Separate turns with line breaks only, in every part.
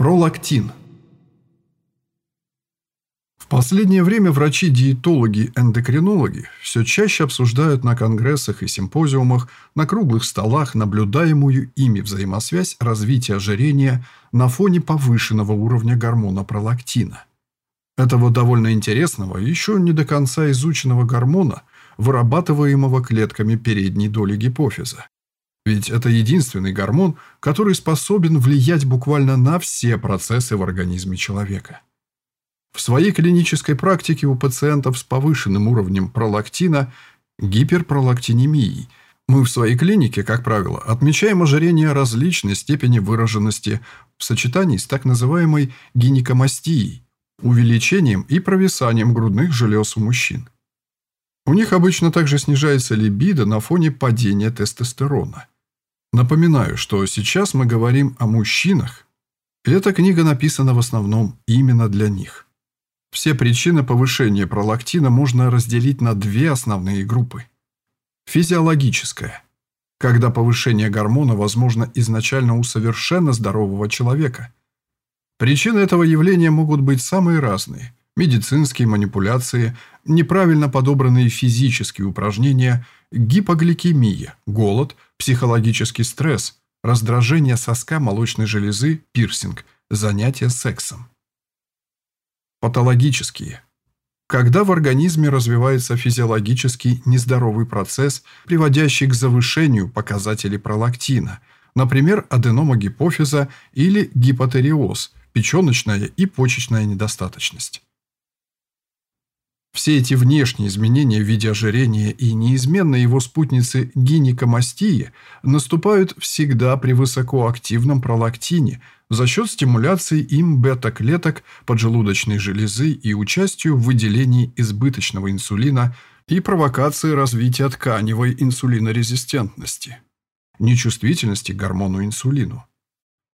Пролактин. В последнее время врачи-диетологи, эндокринологи все чаще обсуждают на конгрессах и симпозиумах, на круглых столах наблюдаемую ими взаимосвязь развития ожирения на фоне повышенного уровня гормона пролактина. Этого довольно интересного, еще не до конца изученного гормона, вырабатываемого клетками передней доли гипофиза. Ведь это единственный гормон, который способен влиять буквально на все процессы в организме человека. В своей клинической практике у пациентов с повышенным уровнем пролактина гиперпролактинемией мы в своей клинике, как правило, отмечаем ожирение различной степени выраженности в сочетании с так называемой гинекомастией, увеличением и провисанием грудных желез у мужчин. У них обычно также снижается либидо на фоне падения тестостерона. Напоминаю, что сейчас мы говорим о мужчинах. Эта книга написана в основном именно для них. Все причины повышения пролактина можно разделить на две основные группы. Физиологическая. Когда повышение гормона возможно изначально у совершенно здорового человека. Причины этого явления могут быть самые разные. Медицинские манипуляции, неправильно подобранные физические упражнения, гипогликемия, голод – психологический стресс, раздражение соска молочной железы, пирсинг, занятия сексом. Патологические. Когда в организме развивается физиологический нездоровый процесс, приводящий к завышению показателей пролактина, например, аденома гипофиза или гипотериоз, печеночная и почечная недостаточность. Все эти внешние изменения в виде ожирения и неизменной его спутницы гинекомастии наступают всегда при высокоактивном пролактине за счет стимуляции им бета-клеток поджелудочной железы и участию в выделении избыточного инсулина и провокации развития тканевой инсулинорезистентности, нечувствительности к гормону инсулину.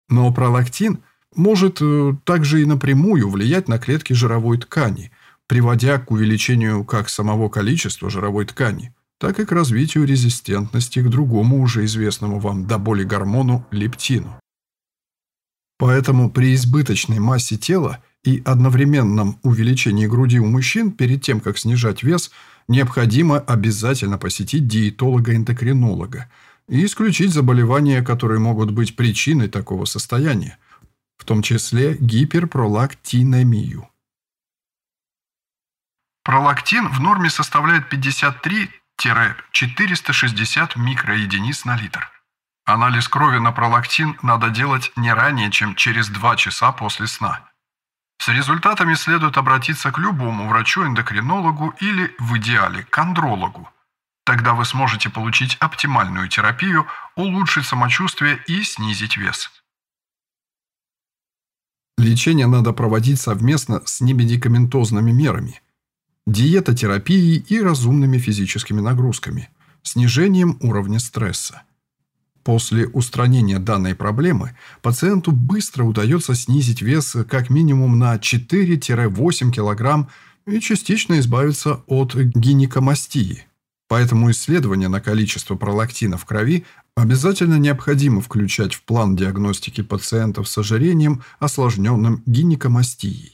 Но пролактин может э, также и напрямую влиять на клетки жировой ткани – приводя к увеличению как самого количества жировой ткани, так и к развитию резистентности к другому уже известному вам до боли гормону лептину. Поэтому при избыточной массе тела и одновременном увеличении груди у мужчин перед тем, как снижать вес, необходимо обязательно посетить диетолога-эндокринолога и исключить заболевания, которые могут быть причиной такого состояния, в том числе гиперпролактинемию. Пролактин в норме составляет 53-460 микроединиц на литр. Анализ крови на пролактин надо делать не ранее, чем через 2 часа после сна. С результатами следует обратиться к любому врачу-эндокринологу или, в идеале, к андрологу. Тогда вы сможете получить оптимальную терапию, улучшить самочувствие и снизить вес. Лечение надо проводить совместно с немедикаментозными мерами – диетотерапией и разумными физическими нагрузками, снижением уровня стресса. После устранения данной проблемы пациенту быстро удается снизить вес как минимум на 4-8 кг и частично избавиться от гинекомастии. Поэтому исследование на количество пролактина в крови обязательно необходимо включать в план диагностики пациентов с ожирением, осложненным гинекомастией.